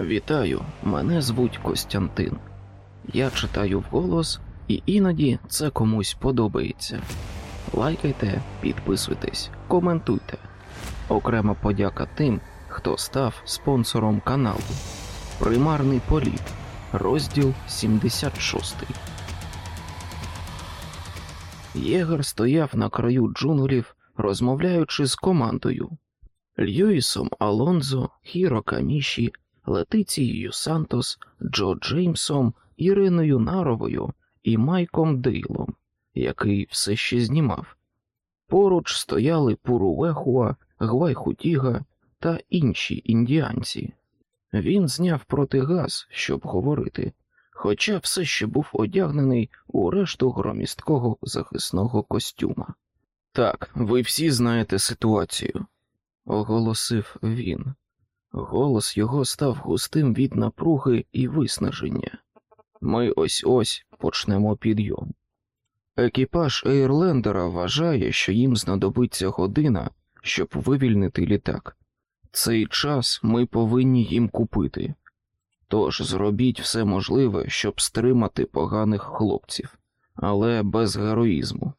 Вітаю, мене звуть Костянтин. Я читаю вголос, і іноді це комусь подобається. Лайкайте, підписуйтесь, коментуйте. Окрема подяка тим, хто став спонсором каналу. Примарний політ. Розділ 76. Єгер стояв на краю джунглів, розмовляючи з командою Льюісом Алонзо, Хіро Каміші, Летицією Сантос, Джо Джеймсом, Іриною Наровою і Майком Дейлом, який все ще знімав. Поруч стояли Пуруехуа, Гвайхутіга та інші індіанці. Він зняв протигаз, щоб говорити, хоча все ще був одягнений у решту громісткого захисного костюма. Так, ви всі знаєте ситуацію, оголосив він. Голос його став густим від напруги і виснаження. Ми ось ось почнемо підйом. Екіпаж Ейрлендера вважає, що їм знадобиться година, щоб вивільнити літак. Цей час ми повинні їм купити. Тож зробіть все можливе, щоб стримати поганих хлопців, але без героїзму.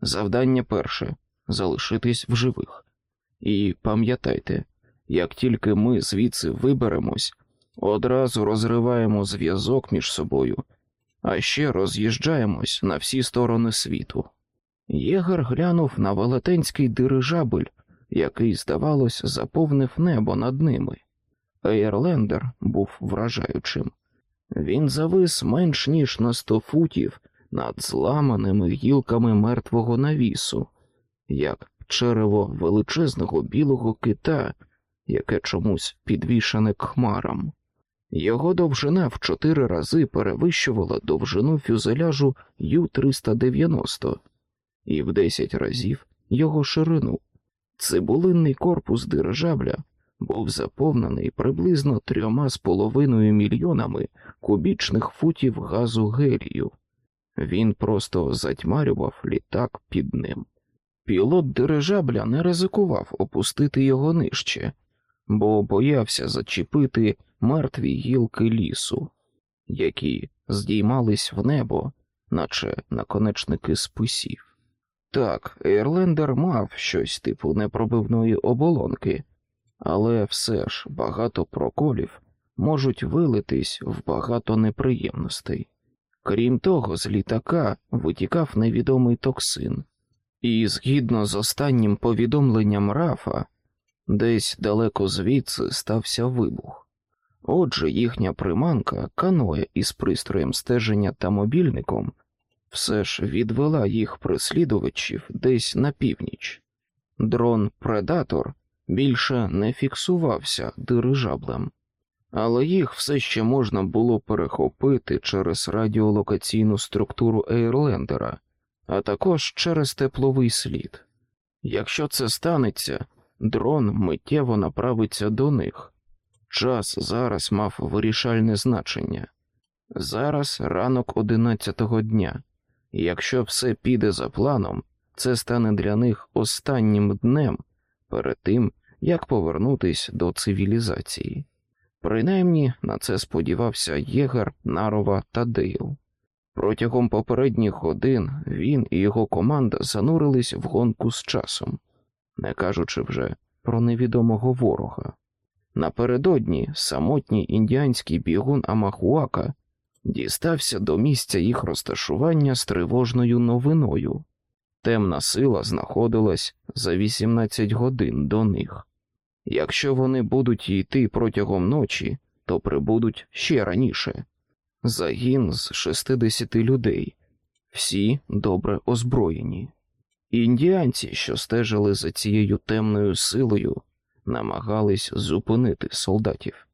Завдання перше залишитись в живих. І пам'ятайте, як тільки ми звідси виберемось, одразу розриваємо зв'язок між собою, а ще роз'їжджаємось на всі сторони світу. Єгер глянув на велетенський дирижабель, який, здавалось, заповнив небо над ними. Ейрлендер був вражаючим. Він завис менш ніж на сто футів над зламаними гілками мертвого навісу, як черево величезного білого кита, яке чомусь підвішане к хмарам. Його довжина в чотири рази перевищувала довжину фюзеляжу Ю-390 і в десять разів його ширину. Цибулинний корпус дирижабля був заповнений приблизно трьома з половиною мільйонами кубічних футів газу гелію. Він просто затьмарював літак під ним. Пілот дирижабля не ризикував опустити його нижче, бо боявся зачепити мертві гілки лісу, які здіймались в небо, наче наконечники списів. Так, Ейрлендер мав щось типу непробивної оболонки, але все ж багато проколів можуть вилитись в багато неприємностей. Крім того, з літака витікав невідомий токсин, і згідно з останнім повідомленням Рафа, десь далеко звідси стався вибух. Отже, їхня приманка, каноє із пристроєм стеження та мобільником, все ж відвела їх прислідувачів десь на північ. Дрон Предатор більше не фіксувався дирижаблем, але їх все ще можна було перехопити через радіолокаційну структуру Ейрлендера, а також через тепловий слід. Якщо це станеться, дрон миттєво направиться до них. Час зараз мав вирішальне значення. Зараз ранок одинадцятого дня, якщо все піде за планом, це стане для них останнім днем перед тим, як повернутись до цивілізації. Принаймні на це сподівався Єгер, Нарова та Дейл. Протягом попередніх годин він і його команда занурились в гонку з часом, не кажучи вже про невідомого ворога. Напередодні самотній індіанський бігун Амахуака дістався до місця їх розташування з тривожною новиною. Темна сила знаходилась за 18 годин до них. Якщо вони будуть йти протягом ночі, то прибудуть ще раніше. Загін з 60 людей, всі добре озброєні. Індіанці, що стежили за цією темною силою, намагались зупинити солдатів,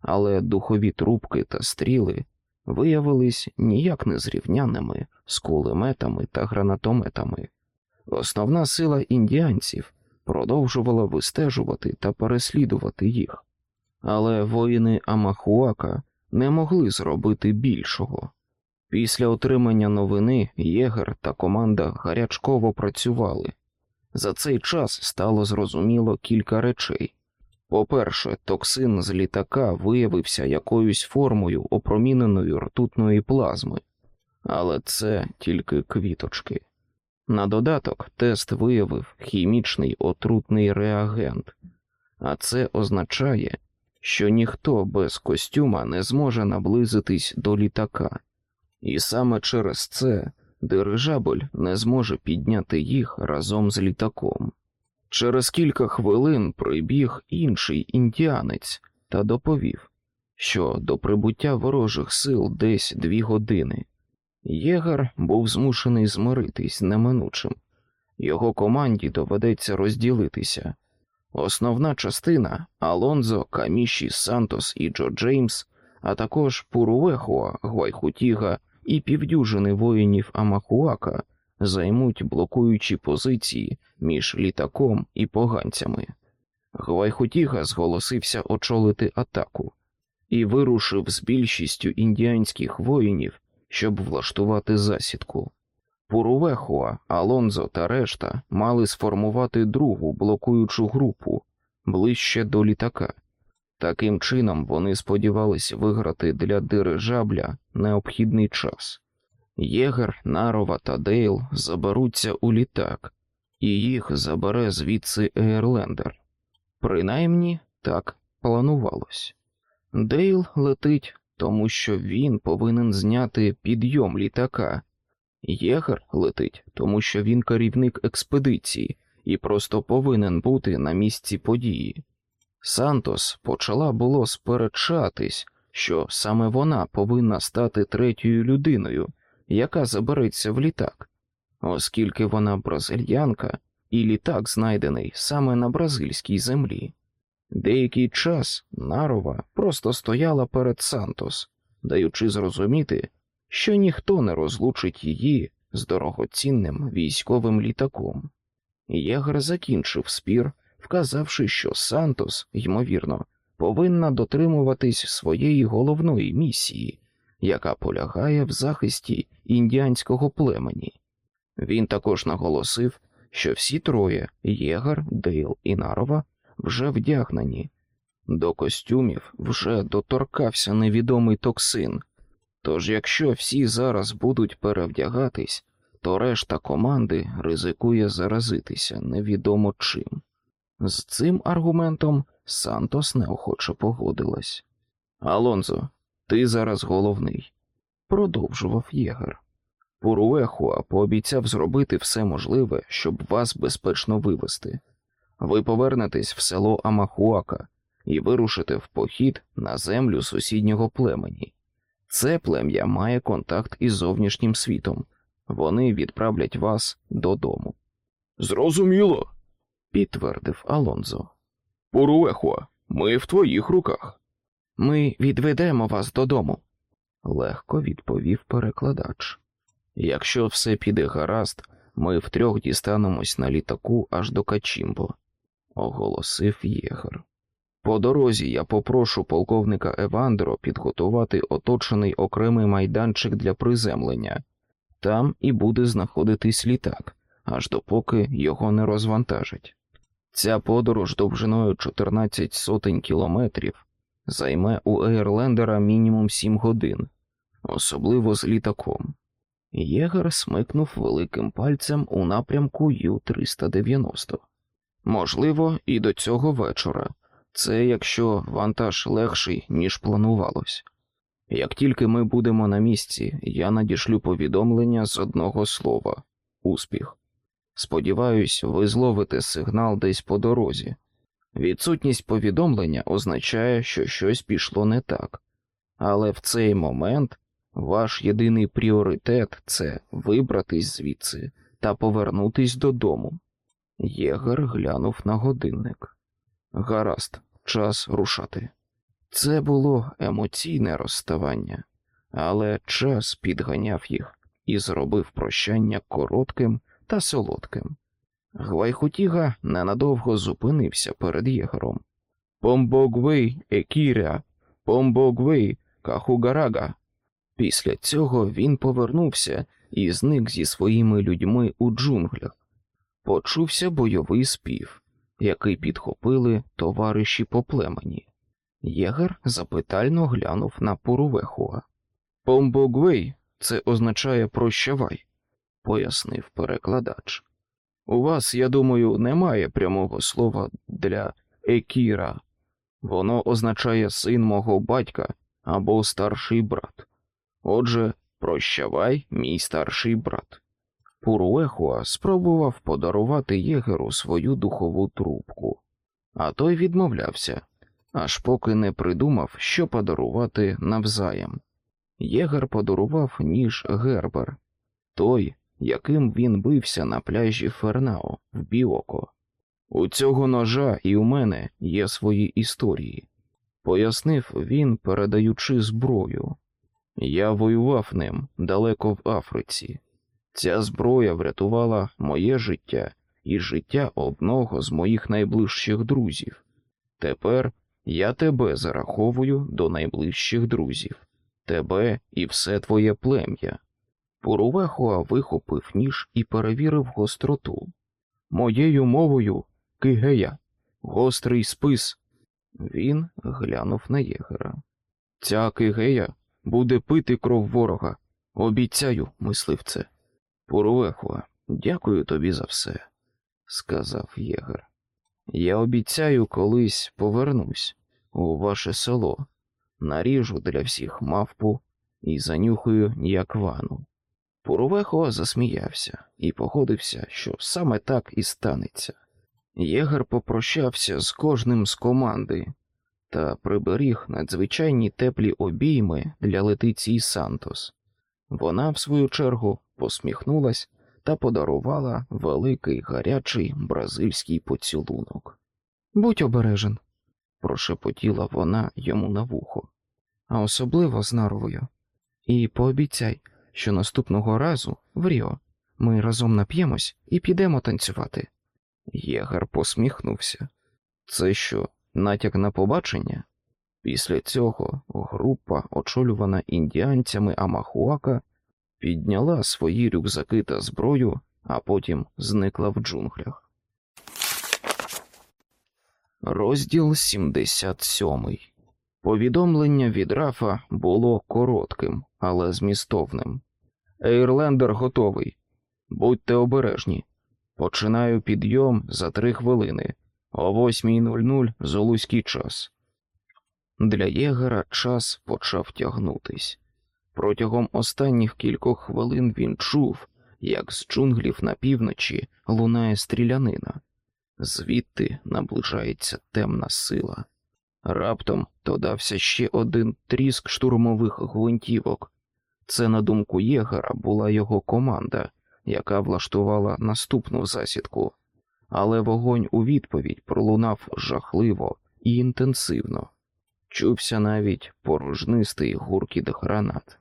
але духові трубки та стріли виявились ніяк не зрівняними з кулеметами та гранатометами. Основна сила індіанців продовжувала вистежувати та переслідувати їх, але воїни Амахуака не могли зробити більшого. Після отримання новини Єгер та команда гарячково працювали. За цей час стало зрозуміло кілька речей. По-перше, токсин з літака виявився якоюсь формою опроміненої ртутної плазми, але це тільки квіточки. На додаток тест виявив хімічний отрутний реагент, а це означає, що ніхто без костюма не зможе наблизитись до літака, і саме через це дирижабль не зможе підняти їх разом з літаком. Через кілька хвилин прибіг інший індіанець та доповів, що до прибуття ворожих сил десь дві години. Єгер був змушений змиритись неминучим. Його команді доведеться розділитися. Основна частина Алонзо, Каміші, Сантос і Джо Джеймс, а також Пуруехуа, Гвайхутіга і півдюжини воїнів Амахуака займуть блокуючі позиції між літаком і поганцями. Гвайхутіга зголосився очолити атаку і вирушив з більшістю індіанських воїнів, щоб влаштувати засідку. Пурувехуа, Алонзо та решта мали сформувати другу блокуючу групу ближче до літака. Таким чином вони сподівалися виграти для дирижабля необхідний час. Єгер, Нарова та Дейл заберуться у літак, і їх забере звідси Ейрлендер. Принаймні так планувалось. Дейл летить, тому що він повинен зняти підйом літака. Єгер летить, тому що він керівник експедиції і просто повинен бути на місці події. Сантос почала було сперечатись, що саме вона повинна стати третьою людиною, яка забереться в літак, оскільки вона бразильянка, і літак знайдений саме на бразильській землі. Деякий час Нарова просто стояла перед Сантос, даючи зрозуміти, що ніхто не розлучить її з дорогоцінним військовим літаком. Єгер закінчив спір, вказавши, що Сантос, ймовірно, повинна дотримуватись своєї головної місії, яка полягає в захисті індіанського племені. Він також наголосив, що всі троє Єгер, Дейл і Нарова вже вдягнені. До костюмів вже доторкався невідомий токсин. Тож, якщо всі зараз будуть перевдягатись, то решта команди ризикує заразитися невідомо чим. З цим аргументом Сантос неохоче погодилась. Алонзо, ти зараз головний, продовжував єгер. Пуруехуа пообіцяв зробити все можливе, щоб вас безпечно вивести. Ви повернетесь в село Амахуака і вирушите в похід на землю сусіднього племені. Це плем'я має контакт із зовнішнім світом. Вони відправлять вас додому. Зрозуміло, Підтвердив Алонзо. Пуруехуа, ми в твоїх руках. Ми відведемо вас додому, легко відповів перекладач. Якщо все піде гаразд, ми втрьох дістанемось на літаку аж до Качімбо, оголосив єгер. По дорозі я попрошу полковника Евандро підготувати оточений окремий майданчик для приземлення. Там і буде знаходитись літак, аж допоки його не розвантажать. Ця подорож довжиною 14 сотень кілометрів займе у Ейрлендера мінімум 7 годин, особливо з літаком. Єгер смикнув великим пальцем у напрямку Ю-390. Можливо, і до цього вечора. Це якщо вантаж легший, ніж планувалось. Як тільки ми будемо на місці, я надішлю повідомлення з одного слова успіх. Сподіваюсь, ви зловите сигнал десь по дорозі. Відсутність повідомлення означає, що щось пішло не так, але в цей момент ваш єдиний пріоритет це вибратись звідси та повернутись додому. Єгер глянув на годинник. Гаразд, час рушати. Це було емоційне розставання, але час підганяв їх і зробив прощання коротким та солодким. Гвайхутіга ненадовго зупинився перед єгером. Помбогвей, Екіря, Помбогвей, Кахугарага. Після цього він повернувся і зник зі своїми людьми у джунглях. Почувся бойовий спів, який підхопили товариші по племені. Єгер запитально глянув на Пурувехуа. Помбогвей це означає прощавай, пояснив перекладач. У вас, я думаю, немає прямого слова для екіра. Воно означає син мого батька або старший брат. Отже, прощавай, мій старший брат. Пуруехуа спробував подарувати єгеру свою духову трубку, а той відмовлявся, аж поки не придумав, що подарувати навзаєм. Єгер подарував ніж Гербер, той, яким він бився на пляжі Фернао в Біоко. У цього ножа і у мене є свої історії, пояснив він, передаючи зброю. Я воював ним далеко в Африці. Ця зброя врятувала моє життя і життя одного з моїх найближчих друзів. Тепер я тебе зараховую до найближчих друзів, тебе і все твоє плем'я. Пурувехуа вихопив ніж і перевірив гостроту. Моєю мовою кигея, гострий спис. Він глянув на єгера. Ця кигея буде пити кров ворога. Обіцяю, мисливце. Пурувехуа, дякую тобі за все, сказав єгер. Я обіцяю, колись повернусь у ваше село, наріжу для всіх мавпу і занюхаю як вану. Пурувехо засміявся і погодився, що саме так і станеться. Єгер попрощався з кожним з команди та приберіг надзвичайні теплі обійми для летиці Сантос. Вона, в свою чергу, посміхнулась та подарувала великий гарячий бразильський поцілунок. Будь обережен, прошепотіла вона йому на вухо, а особливо з наровою. І пообіцяй, що наступного разу в Ріо ми разом нап'ємось і підемо танцювати. Єгар посміхнувся. Це що, натяк на побачення? Після цього група, очолювана індіанцями Амахуака, підняла свої рюкзаки та зброю, а потім зникла в джунглях. Розділ 77 Повідомлення від Рафа було коротким, але змістовним. Ейрлендер готовий. Будьте обережні. Починаю підйом за три хвилини о 8.00 золуський час. Для єгера час почав тягнутись. Протягом останніх кількох хвилин він чув, як з джунглів на півночі лунає стрілянина, звідти наближається темна сила. Раптом додався ще один тріск штурмових гвинтівок. Це, на думку єгера, була його команда, яка влаштувала наступну засідку, але вогонь у відповідь пролунав жахливо і інтенсивно. Чувся навіть порожнистий гуркіт гранат.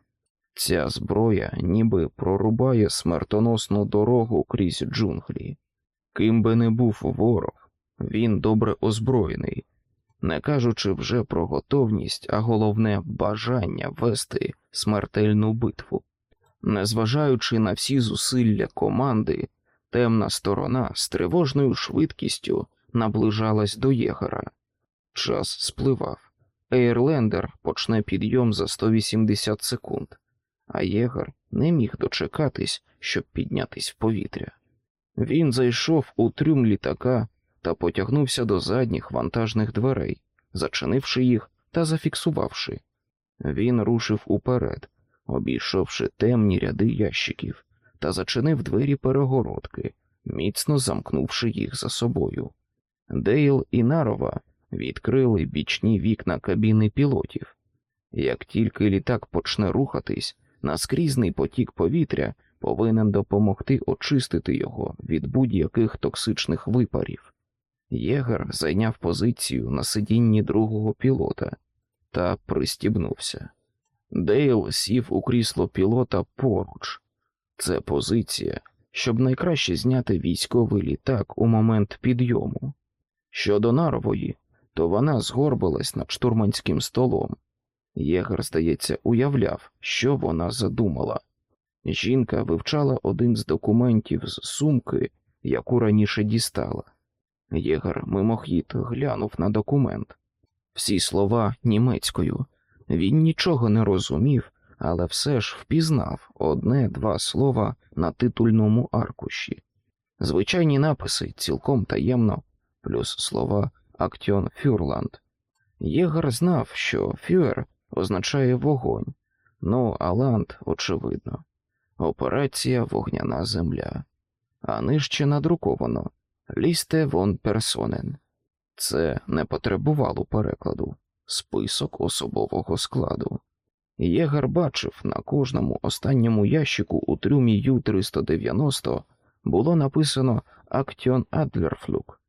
Ця зброя ніби прорубає смертоносну дорогу крізь джунглі. Ким би не був ворог, він добре озброєний, не кажучи вже про готовність, а головне бажання вести смертельну битву. Незважаючи на всі зусилля команди, темна сторона з тривожною швидкістю наближалась до єгера. Час спливав. Ейрлендер почне підйом за 180 секунд, а єгер не міг дочекатись, щоб піднятись в повітря. Він зайшов у трюм літака та потягнувся до задніх вантажних дверей, зачинивши їх та зафіксувавши. Він рушив уперед, обійшовши темні ряди ящиків, та зачинив двері перегородки, міцно замкнувши їх за собою. Дейл і Нарова відкрили бічні вікна кабіни пілотів. Як тільки літак почне рухатись, наскрізний потік повітря повинен допомогти очистити його від будь-яких токсичних випарів. Єгер зайняв позицію на сидінні другого пілота та пристібнувся. Дейл сів у крісло пілота поруч. Це позиція, щоб найкраще зняти військовий літак у момент підйому. Щодо нарової, то вона згорбилась над штурманським столом. Єгер, здається, уявляв, що вона задумала. Жінка вивчала один з документів з сумки, яку раніше дістала. Єгер мимохід глянув на документ. Всі слова німецькою. Він нічого не розумів, але все ж впізнав одне-два слова на титульному аркуші. Звичайні написи цілком таємно, плюс слова Актіон Фюрланд. Єгер знав, що фюер означає вогонь, ну а ланд, очевидно, операція Вогняна Земля, а нижче надруковано Лісте вон персонен. Це не потребувало перекладу, список особового складу. Єгер бачив на кожному останньому ящику у трюмі Ю-390 було написано Актіон Адлерфлюк,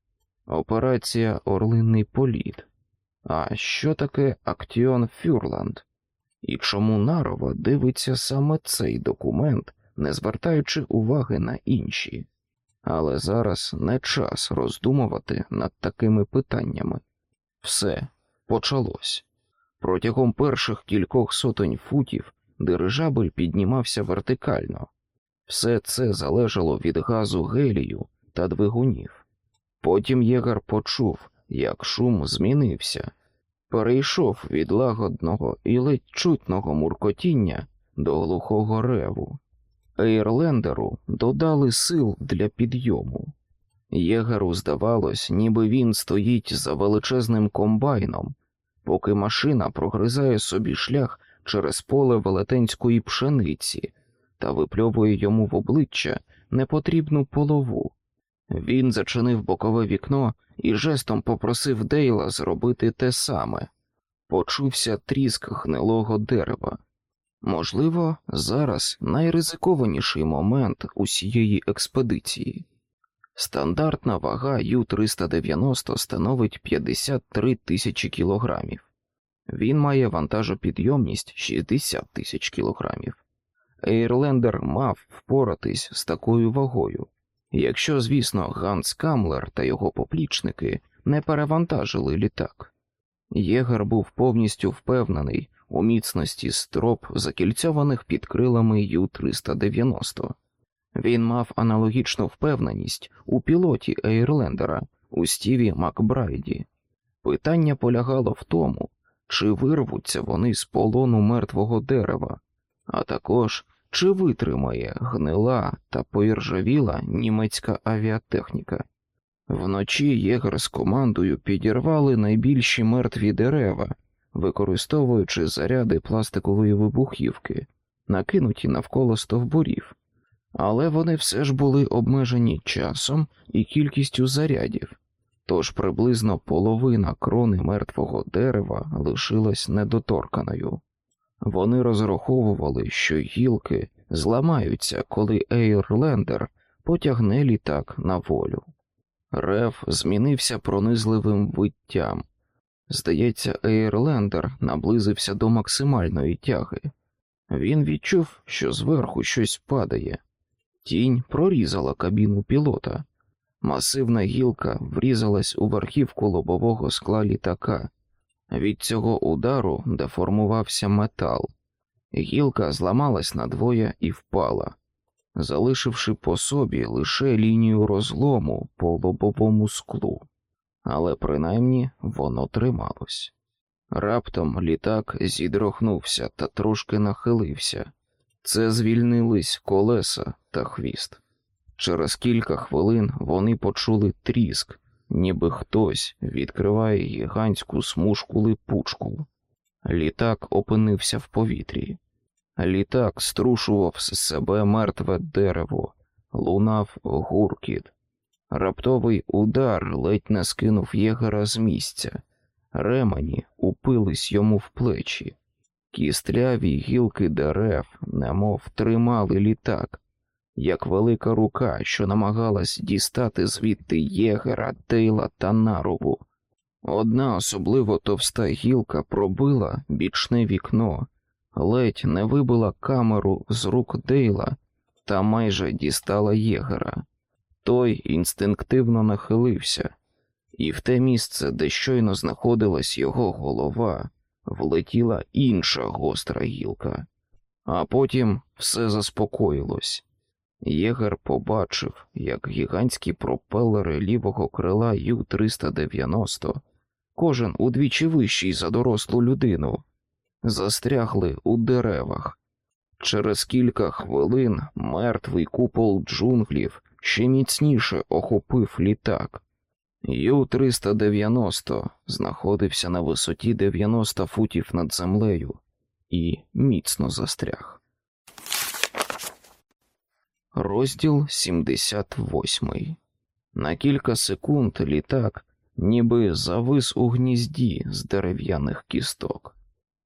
операція Орлинний політ. А що таке Актіон Фюрланд? І чому Нарова дивиться саме цей документ, не звертаючи уваги на інші? Але зараз не час роздумувати над такими питаннями. Все почалось. Протягом перших кількох сотень футів дирижабель піднімався вертикально. Все це залежало від газу гелію та двигунів. Потім єгар почув, як шум змінився, перейшов від лагодного і ледь чутного муркотіння до глухого реву. Ейрлендеру додали сил для підйому. Єгеру здавалось, ніби він стоїть за величезним комбайном, поки машина прогризає собі шлях через поле велетенської пшениці та випльовує йому в обличчя непотрібну полову. Він зачинив бокове вікно і жестом попросив Дейла зробити те саме. Почувся тріск гнилого дерева. Можливо, зараз найризикованіший момент усієї експедиції. Стандартна вага Ю-390 становить 53 тисячі кілограмів. Він має вантажопідйомність 60 тисяч кілограмів. Ейрлендер мав впоратись з такою вагою, якщо, звісно, Ганс Камлер та його поплічники не перевантажили літак. Єгер був повністю впевнений у міцності строп, закільцьованих під крилами Ю-390. Він мав аналогічну впевненість у пілоті Ейрлендера у Стіві Макбрайді. Питання полягало в тому, чи вирвуться вони з полону мертвого дерева, а також чи витримає гнила та поіржавіла німецька авіатехніка. Вночі єгер з командою підірвали найбільші мертві дерева, використовуючи заряди пластикової вибухівки, накинуті навколо стовбурів, але вони все ж були обмежені часом і кількістю зарядів, тож приблизно половина крони мертвого дерева лишилась недоторканою. Вони розраховували, що гілки зламаються, коли Ейрлендер потягне літак на волю. Рев змінився пронизливим виттям. Здається, Ейрлендер наблизився до максимальної тяги. Він відчув, що зверху щось падає. Тінь прорізала кабіну пілота. Масивна гілка врізалась у верхівку лобового скла літака. Від цього удару деформувався метал. Гілка зламалась надвоє і впала, залишивши по собі лише лінію розлому по лобовому склу, але принаймні воно трималось. Раптом літак зідрохнувся та трошки нахилився. Це звільнились колеса та хвіст. Через кілька хвилин вони почули тріск, ніби хтось відкриває гігантську смужку липучку. Літак опинився в повітрі. Літак струшував з себе мертве дерево, лунав гуркіт. Раптовий удар ледь не скинув єгера з місця. Ремені упились йому в плечі. Кістряві гілки дерев, немов тримали літак, як велика рука, що намагалась дістати звідти єгера, Дейла та нарову. Одна особливо товста гілка пробила бічне вікно, ледь не вибила камеру з рук Дейла та майже дістала єгера. Той інстинктивно нахилився, і в те місце, де щойно знаходилась його голова, влетіла інша гостра гілка, а потім все заспокоїлось. Єгер побачив, як гігантські пропелери лівого крила Ю-390, кожен удвічі вищий за дорослу людину, застрягли у деревах. Через кілька хвилин мертвий купол джунглів ще міцніше охопив літак. Ю-390 знаходився на висоті 90 футів над землею і міцно застряг. Розділ 78 На кілька секунд літак ніби завис у гнізді з дерев'яних кісток.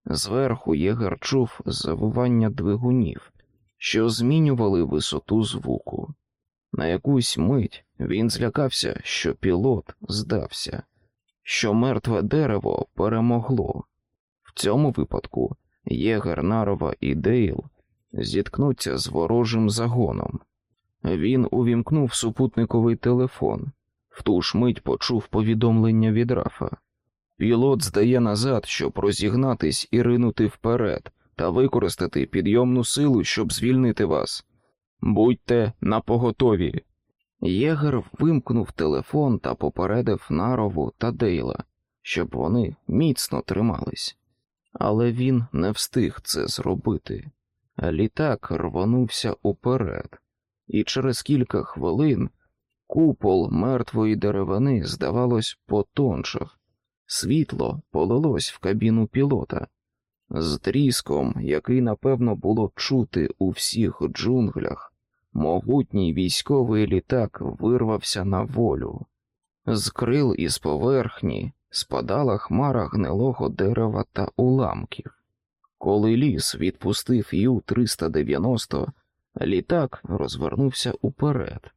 Зверху Єгер чув завивання двигунів, що змінювали висоту звуку. На якусь мить він злякався, що пілот здався, що мертве дерево перемогло. В цьому випадку Єгер, Нарова і Дейл зіткнуться з ворожим загоном. Він увімкнув супутниковий телефон, в ту ж мить почув повідомлення від Рафа. Пілот здає назад, щоб розігнатись і ринути вперед та використати підйомну силу, щоб звільнити вас. Будьте напоготові. Єгер вимкнув телефон та попередив Нарову та Дейла, щоб вони міцно тримались. Але він не встиг це зробити. Літак рвонувся уперед, і через кілька хвилин купол мертвої деревини, здавалось, потоншав. Світло полилось в кабіну пілота. З тріском, який, напевно, було чути у всіх джунглях, могутній військовий літак вирвався на волю. З крил із поверхні спадала хмара гнилого дерева та уламків. Коли ліс відпустив Ю-390, літак розвернувся уперед.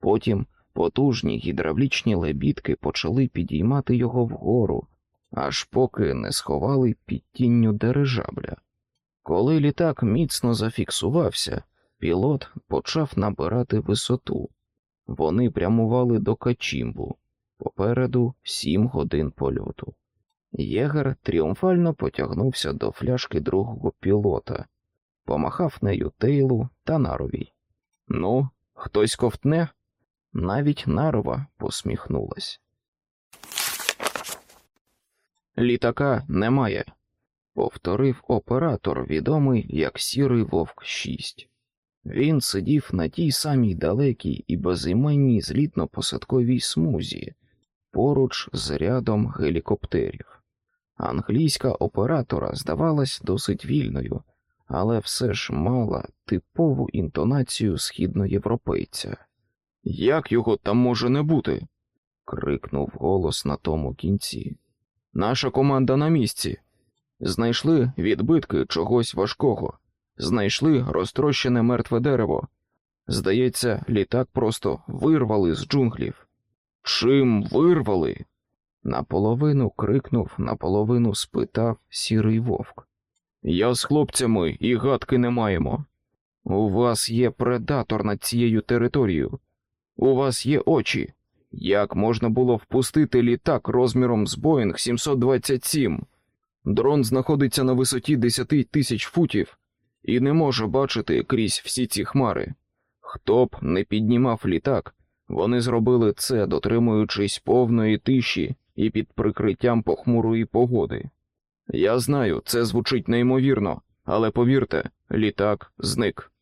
Потім потужні гідравлічні лебідки почали підіймати його вгору, аж поки не сховали під тінню дирижабля. Коли літак міцно зафіксувався, пілот почав набирати висоту. Вони прямували до Качімбу, попереду сім годин польоту. Єгер тріумфально потягнувся до фляшки другого пілота, помахав нею Тейлу та Наровій. Ну, хтось ковтне? Навіть Нарова посміхнулась. Літака немає, повторив оператор, відомий як Сірий Вовк 6. Він сидів на тій самій далекій і безіменній злітно-посадковій смузі, поруч з рядом гелікоптерів. Англійська оператора здавалась досить вільною, але все ж мала типову інтонацію східноєвропейця. Як його там може не бути? крикнув голос на тому кінці. Наша команда на місці. Знайшли відбитки чогось важкого, знайшли розтрощене мертве дерево. Здається, літак просто вирвали з джунглів. Чим вирвали? Наполовину крикнув, наполовину спитав сірий вовк. Я з хлопцями і гадки не маємо. У вас є предатор над цією територією. У вас є очі. Як можна було впустити літак розміром з Боїнг 727? Дрон знаходиться на висоті 10 тисяч футів і не може бачити крізь всі ці хмари. Хто б не піднімав літак, вони зробили це, дотримуючись повної тиші і під прикриттям похмурої погоди. Я знаю, це звучить неймовірно, але повірте, літак зник.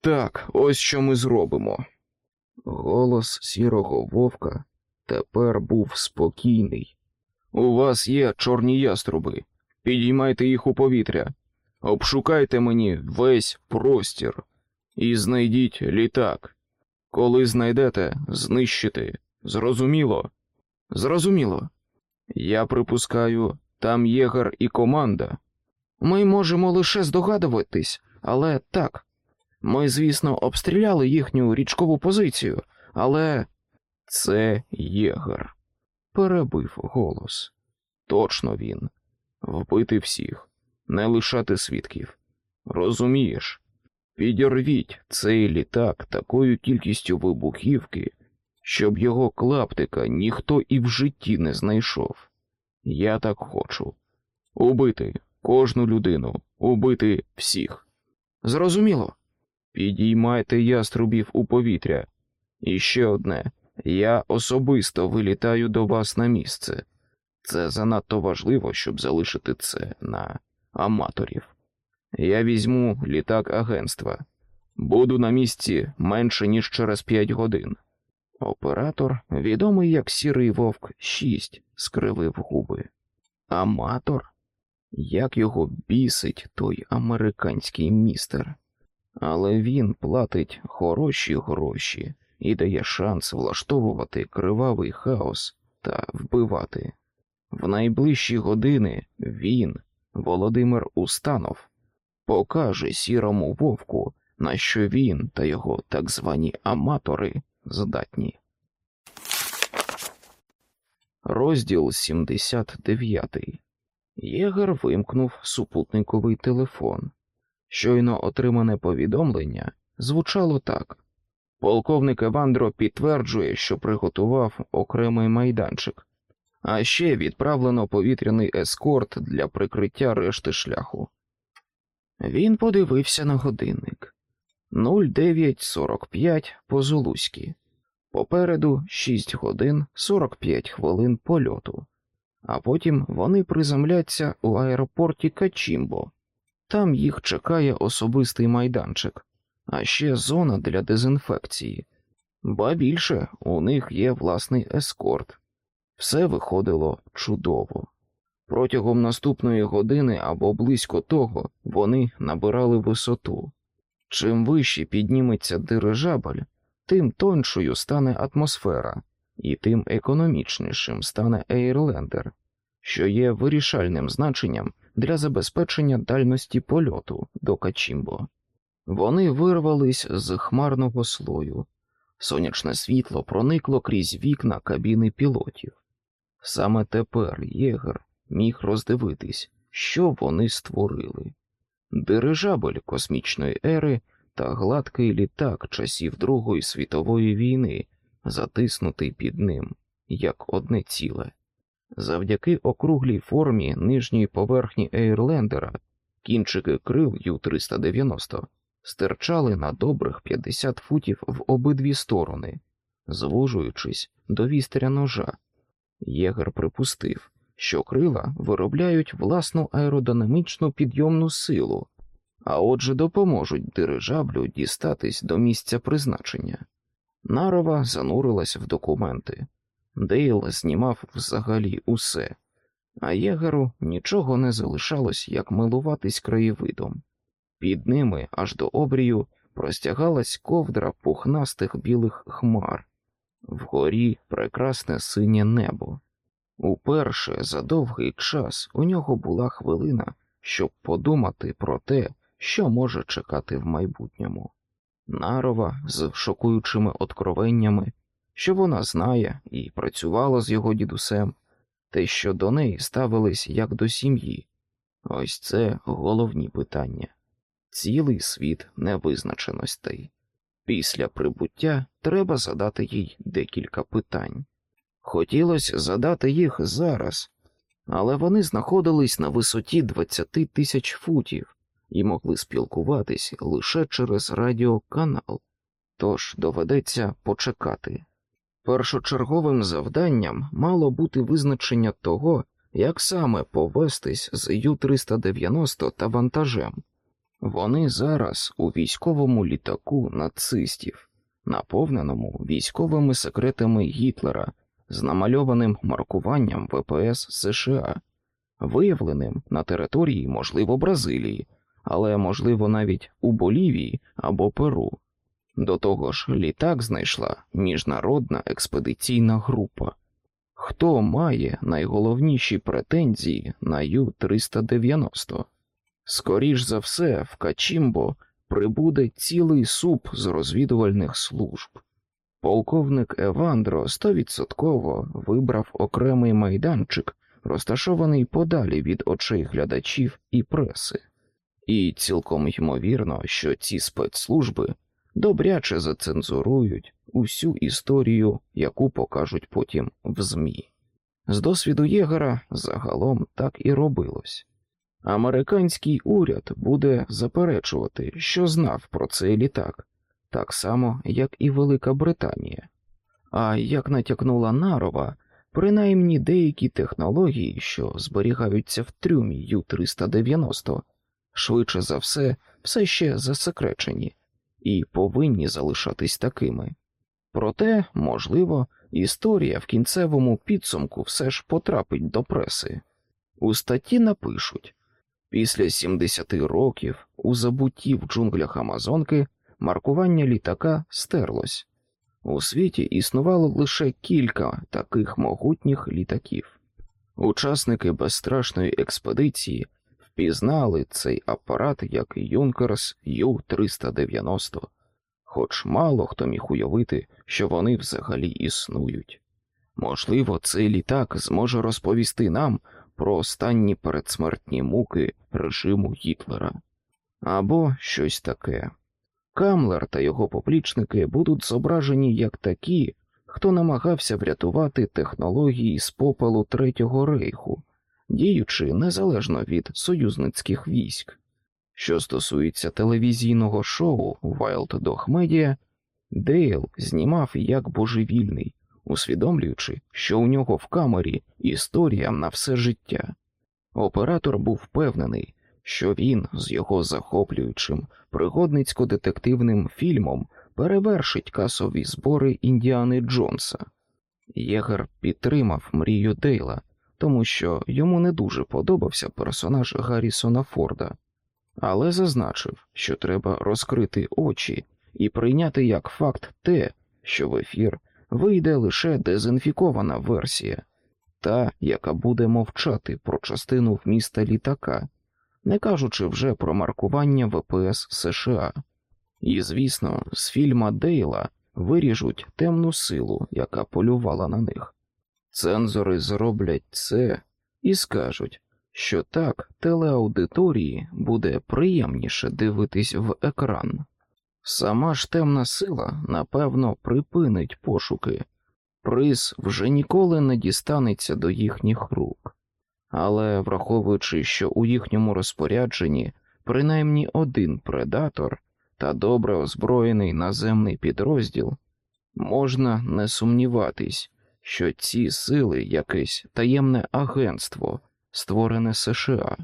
Так, ось що ми зробимо. Голос сірого вовка тепер був спокійний. У вас є чорні яструби. Підіймайте їх у повітря, обшукайте мені весь простір і знайдіть літак. Коли знайдете, знищите. Зрозуміло? Зрозуміло. Я припускаю, там єгер і команда. Ми можемо лише здогадуватись, але так. Ми, звісно, обстріляли їхню річкову позицію, але це єгер. Перебив голос. Точно він. Вбити всіх, не лишати свідків. Розумієш, підірвіть цей літак такою кількістю вибухівки, щоб його клаптика ніхто і в житті не знайшов. Я так хочу. Убити кожну людину, убити всіх. Зрозуміло. Підіймайте яструбів у повітря. І ще одне. Я особисто вилітаю до вас на місце. Це занадто важливо, щоб залишити це на аматорів. Я візьму літак агентства. Буду на місці менше, ніж через п'ять годин. Оператор, відомий як сірий вовк 6, скривив губи. Аматор? Як його бісить той американський містер? Але він платить хороші гроші і дає шанс влаштовувати кривавий хаос та вбивати. В найближчі години він, Володимир Установ, покаже сірому вовку, на що він та його так звані аматори здатні. Розділ 79. Єгер вимкнув супутниковий телефон. Щойно отримане повідомлення звучало так: Полковник Евандро підтверджує, що приготував окремий майданчик, а ще відправлено повітряний ескорт для прикриття решти шляху. Він подивився на годинник 09.45 по Зулуськи. Попереду 6 годин 45 хвилин польоту, а потім вони приземляться у аеропорті Качімбо. Там їх чекає особистий майданчик, а ще зона для дезінфекції, ба більше у них є власний ескорт. Все виходило чудово. Протягом наступної години або близько того вони набирали висоту. Чим вище підніметься дирижабль, тим тоншою стане атмосфера, і тим економічнішим стане Ейрлендер, що є вирішальним значенням для забезпечення дальності польоту до Качімбо. Вони вирвались з хмарного слою. Сонячне світло проникло крізь вікна кабіни пілотів. Саме тепер Єгер міг роздивитись, що вони створили. Дирижабель космічної ери та гладкий літак часів Другої світової війни, затиснутий під ним, як одне ціле. Завдяки округлій формі нижньої поверхні Ейрлендера кінчики крил Ю-390 стирчали на добрих 50 футів в обидві сторони, звужуючись до вістря ножа. Єгер припустив, що крила виробляють власну аеродинамічну підйомну силу, а отже допоможуть дирижаблю дістатись до місця призначення. Нарова занурилась в документи. Дейл знімав взагалі усе, а Єгеру нічого не залишалось, як милуватись краєвидом. Під ними аж до обрію простягалась ковдра пухнастих білих хмар, вгорі прекрасне синє небо. Уперше за довгий час у нього була хвилина, щоб подумати про те, що може чекати в майбутньому. Нарова з шокуючими откровеннями, що вона знає і працювала з його дідусем, те, що до неї ставились як до сім'ї. Ось це головні питання. Цілий світ невизначеностей. Після прибуття треба задати їй декілька питань. Хотілося задати їх зараз, але вони знаходились на висоті 20 тисяч футів і могли спілкуватись лише через радіоканал, тож доведеться почекати. Першочерговим завданням мало бути визначення того, як саме повестись з Ю-390 та вантажем. Вони зараз у військовому літаку нацистів, наповненому військовими секретами Гітлера з намальованим маркуванням ВПС США, виявленим на території, можливо, Бразилії, але, можливо, навіть у Болівії або Перу. До того ж, літак знайшла міжнародна експедиційна група. Хто має найголовніші претензії на Ю-390? Скоріш за все, в Качімбо прибуде цілий суп з розвідувальних служб. Полковник Евандро стовідсотково вибрав окремий майданчик, розташований подалі від очей глядачів і преси, і цілком ймовірно, що ці спецслужби добряче зацензурують усю історію, яку покажуть потім в ЗМІ. З досвіду Єгера загалом так і робилось. Американський уряд буде заперечувати, що знав про цей літак, так само, як і Велика Британія. А як натякнула Нарова, принаймні деякі технології, що зберігаються в трюмі Ю-390, швидше за все, все ще засекречені і повинні залишатись такими. Проте, можливо, історія в кінцевому підсумку все ж потрапить до преси. У статті напишуть після 70 років у забутті в джунглях Амазонки маркування літака стерлось. У світі існувало лише кілька таких могутніх літаків. Учасники безстрашної експедиції впізнали цей апарат як Юнкерс Ю-390, хоч мало хто міг уявити, що вони взагалі існують. Можливо, цей літак зможе розповісти нам про останні передсмертні муки режиму Гітлера або щось таке. Камлер та його поплічники будуть зображені як такі, хто намагався врятувати технології з попелу Третього рейху, діючи незалежно від союзницьких військ. Що стосується телевізійного шоу Wild Dog Media, Дейл знімав як божевільний, усвідомлюючи, що у нього в камері історія на все життя. Оператор був впевнений, що він з його захоплюючим пригодницько-детективним фільмом перевершить касові збори Індіани Джонса. Єгер підтримав мрію Дейла, тому що йому не дуже подобався персонаж Гаррісона Форда, але зазначив, що треба розкрити очі і прийняти як факт те, що в ефір вийде лише дезінфікована версія, та, яка буде мовчати про частину вміста літака, не кажучи вже про маркування ВПС США. І, звісно, з фільма Дейла виріжуть темну силу, яка полювала на них. Цензори зроблять це і скажуть, що так телеаудиторії буде приємніше дивитись в екран. Сама ж темна сила, напевно, припинить пошуки, приз вже ніколи не дістанеться до їхніх рук, але враховуючи, що у їхньому розпорядженні принаймні один предатор та добре озброєний наземний підрозділ, можна не сумніватись, що ці сили якесь таємне агентство, створене США,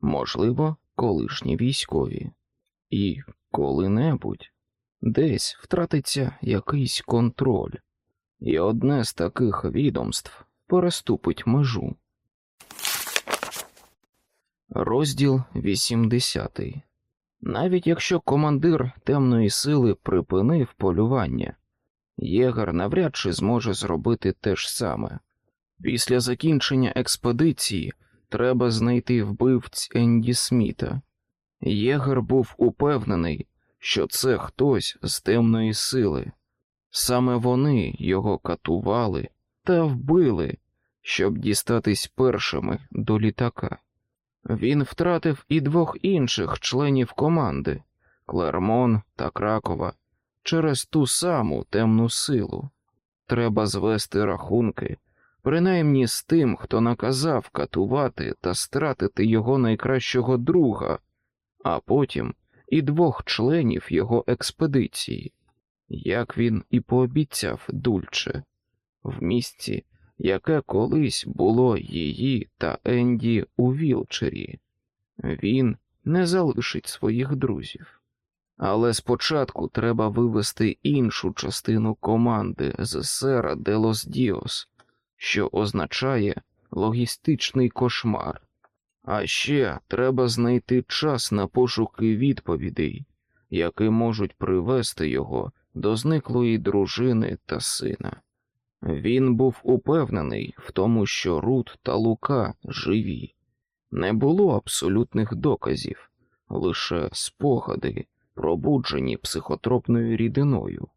можливо, колишні військові, і коли-небудь десь втратиться якийсь контроль, і одне з таких відомств переступить межу. Розділ 80 Навіть якщо командир темної сили припинив полювання, Єгер навряд чи зможе зробити те ж саме. Після закінчення експедиції треба знайти вбивць Енді Сміта. Єгер був упевнений, що це хтось з темної сили. Саме вони його катували та вбили, щоб дістатись першими до літака. Він втратив і двох інших членів команди Клермон та Кракова через ту саму темну силу. Треба звести рахунки, принаймні з тим, хто наказав катувати та стратити його найкращого друга, а потім і двох членів його експедиції, як він і пообіцяв дульче, в місці, яке колись було її та Енді у Вілчері. Він не залишить своїх друзів. Але спочатку треба вивести іншу частину команди з Серра де лос Діос, що означає логістичний кошмар. А ще треба знайти час на пошуки відповідей, які можуть привести його до зниклої дружини та сина. Він був упевнений в тому, що Рут та Лука живі. Не було абсолютних доказів, лише спогади, пробуджені психотропною рідиною.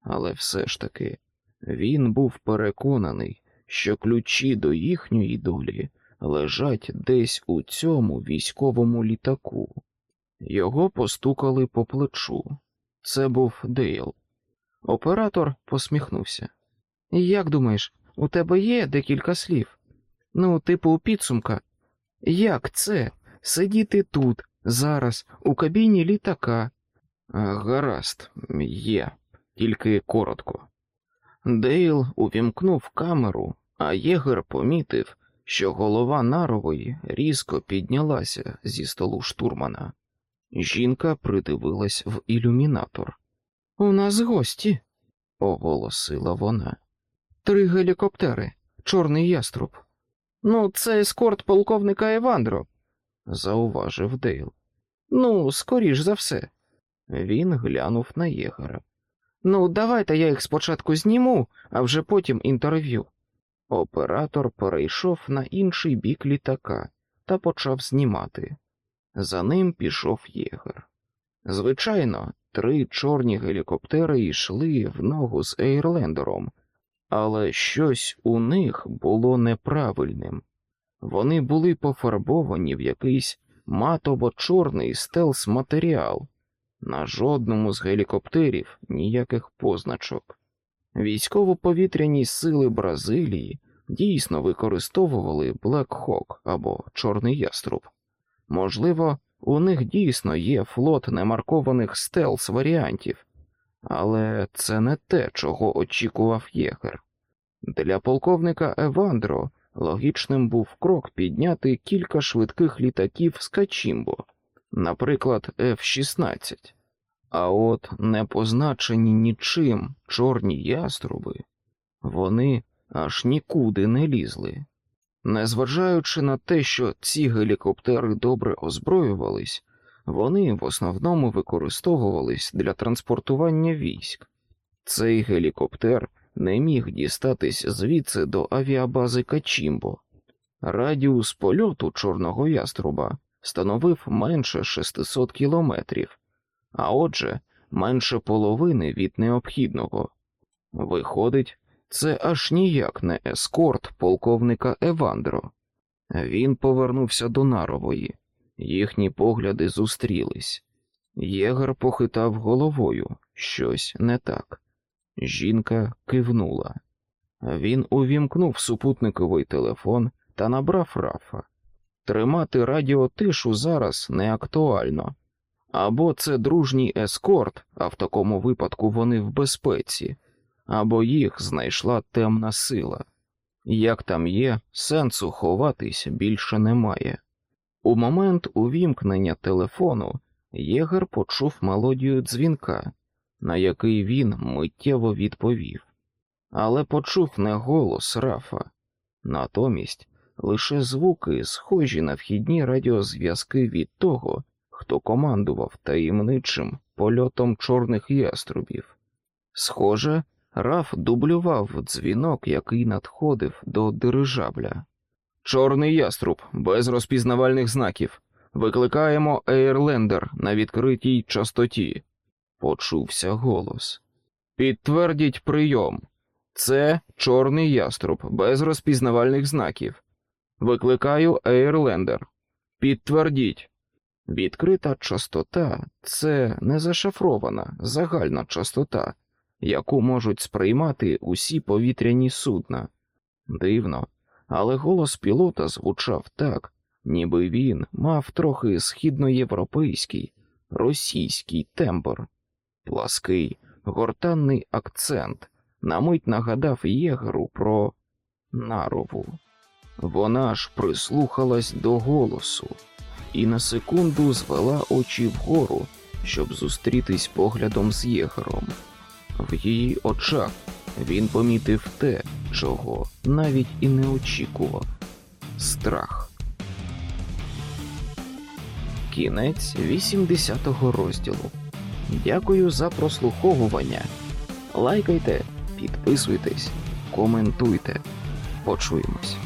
Але все ж таки він був переконаний, що ключі до їхньої долі лежать десь у цьому військовому літаку. Його постукали по плечу. Це був Дейл. Оператор посміхнувся. Як думаєш, у тебе є декілька слів? Ну, типу, підсумка. Як це сидіти тут, зараз, у кабіні літака. Гаразд, є, тільки коротко. Дейл увімкнув камеру, а Єгер помітив, що голова Нарової різко піднялася зі столу штурмана. Жінка придивилась в ілюмінатор. У нас гості, оголосила вона. Три гелікоптери, чорний яструб. Ну, це ескорт полковника Евандро, зауважив Дейл. Ну, скоріш за все. Він глянув на Єгера. Ну, давайте я їх спочатку зніму, а вже потім інтерв'ю. Оператор перейшов на інший бік літака та почав знімати. За ним пішов Єгер. Звичайно, три чорні гелікоптери йшли в ногу з Ейрлендером, але щось у них було неправильним. Вони були пофарбовані в якийсь матово-чорний стелс матеріал. На жодному з гелікоптерів ніяких позначок. Військово-повітряні сили Бразилії дійсно використовували Black Hawk або Чорний яструб. Можливо, у них дійсно є флот немаркованих стелс варіантів, але це не те, чого очікував єгер. Для полковника Евандро логічним був крок підняти кілька швидких літаків з Качімбо, наприклад, F-16. А от не позначені нічим чорні яструби, вони аж нікуди не лізли. Незважаючи на те, що ці гелікоптери добре озброювались, вони в основному використовувались для транспортування військ. Цей гелікоптер не міг дістатись звідси до авіабази Качімбо. Радіус польоту чорного яструба становив менше 600 кілометрів, а отже, менше половини від необхідного. Виходить, це аж ніяк не ескорт полковника Евандро. Він повернувся до Нарової, їхні погляди зустрілись. Єгер похитав головою щось не так. Жінка кивнула. Він увімкнув супутниковий телефон та набрав Рафа. Тримати радіотишу зараз не актуально. Або це дружній ескорт, а в такому випадку вони в безпеці, або їх знайшла темна сила. Як там є, сенсу ховатись більше немає. У момент увімкнення телефону Єгер почув мелодію дзвінка, на який він миттєво відповів, але почув не голос Рафа, натомість лише звуки, схожі на вхідні радіозв'язки від того, хто командував таємничим польотом чорних яструбів. Схоже, Раф дублював дзвінок, який надходив до дирижабля. Чорний яструб без розпізнавальних знаків. Викликаємо Ейрлендер на відкритій частоті. Почувся голос. Підтвердіть прийом. Це чорний яструб без розпізнавальних знаків. Викликаю Ейрлендер. Підтвердіть. Відкрита частота це не зашифрована загальна частота, яку можуть сприймати усі повітряні судна. Дивно, але голос пілота звучав так, ніби він мав трохи східноєвропейський, російський тембр, плаский, гортанний акцент, на мить нагадав єгеру про нарову. Вона ж прислухалась до голосу і на секунду звела очі вгору, щоб зустрітись поглядом з єгером. В її очах він помітив те, чого навіть і не очікував страх. Кінець 80-го розділу. Дякую за прослуховування. Лайкайте, підписуйтесь, коментуйте. Почуємось.